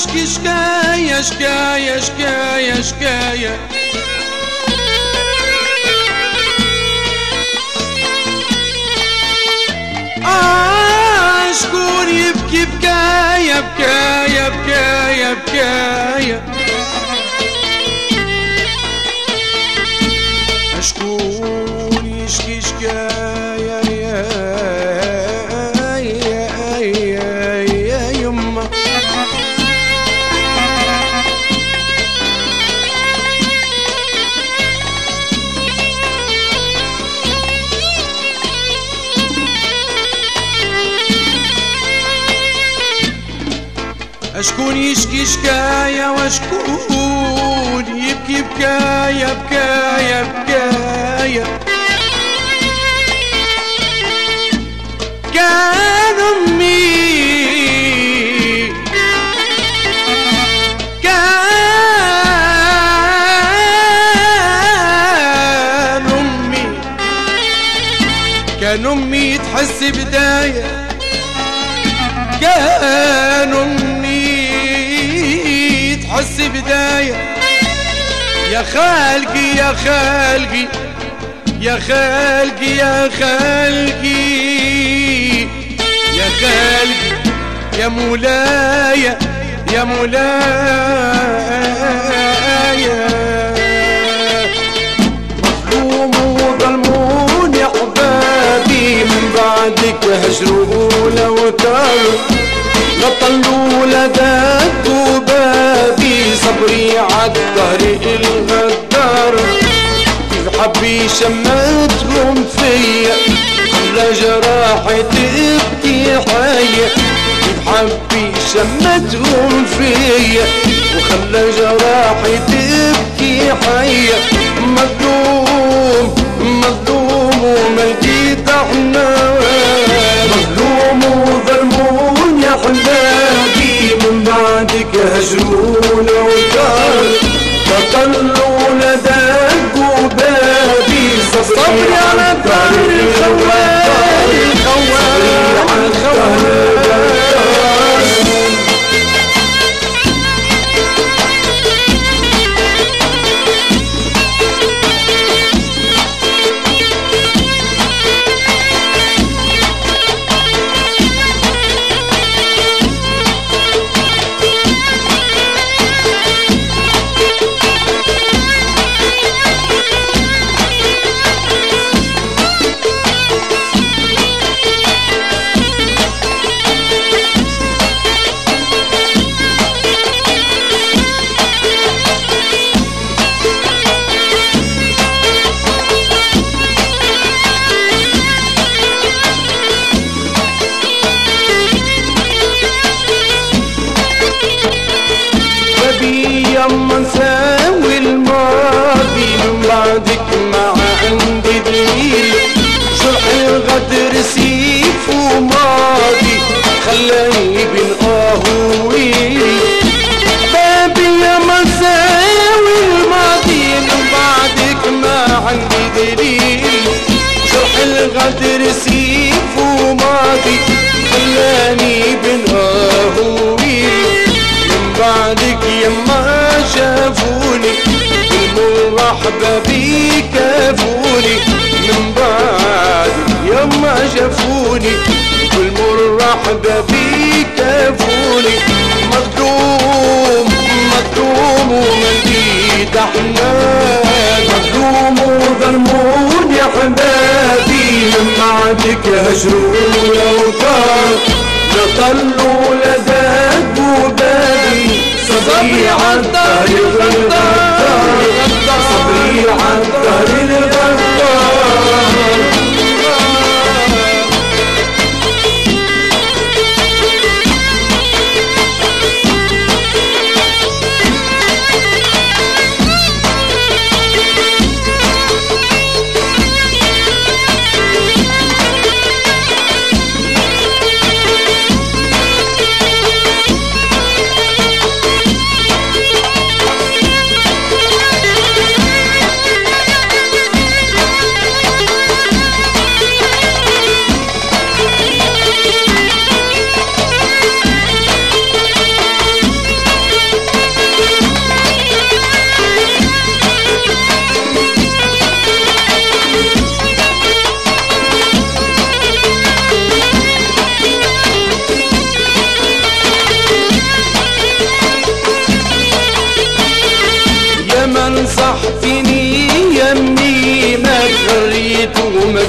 يشكي شكاية شكاية شكاية شكاية آه شكون يبكي بكاية بكاية بكاية بكاية شكون يشكي شكاية وشكون يبكي بكاية بكاية بكاية. كان أمي كان أمي. كان أمي تحس بداية تحس بداية يا خالقي يا خالقي يا خالقي يا خالقي يا خالقي يا مولاي يا مولاي. مظلوم وظلمون يا حبابي من بعدك هجروا لوتر لطلوا لدادوا بابي صبري عالطريق الغدار كيف حبي شمتهم فيا على جراحي تبكي حية كيف حبي شمتهم فيا وخلى جراحي تبكي حية مظلوم مظلوم وما لقيت مظلوم وظلمون يا من بعدك هجرون. apodreci e بالمرحبة بيك كافوني مظلوم مظلوم ومن جيت احنان مظلوم وظلمون يا حبابي. من بعدك هجروا الاوتار لطلوا لدادوا بابي. صبري عالطريق الغدار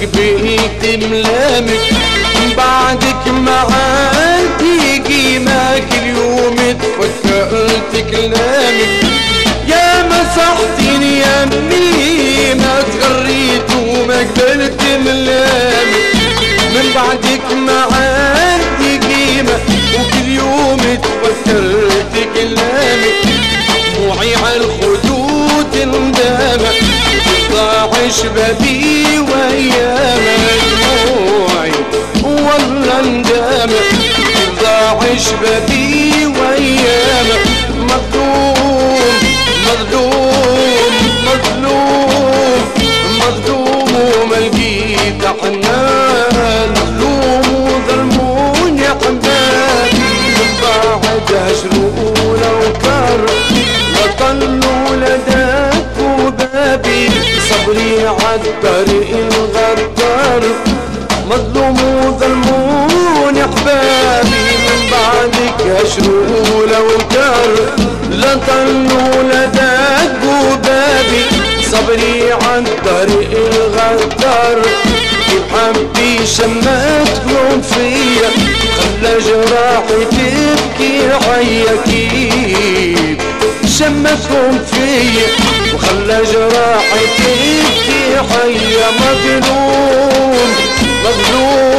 بيك تملامك شبابي وأيام عالطريق الغدار مظلوم وظلمون يا حبابي من بعدك لو كر لا طلوا لداك وبابي صبري عن طريق الغدار حبي شمتكم فيا. خلى جراحي تبكي عياكيب شمتكم فيا. وخلى جراحي تبكي حيا مظلوم مظلوم مظلوم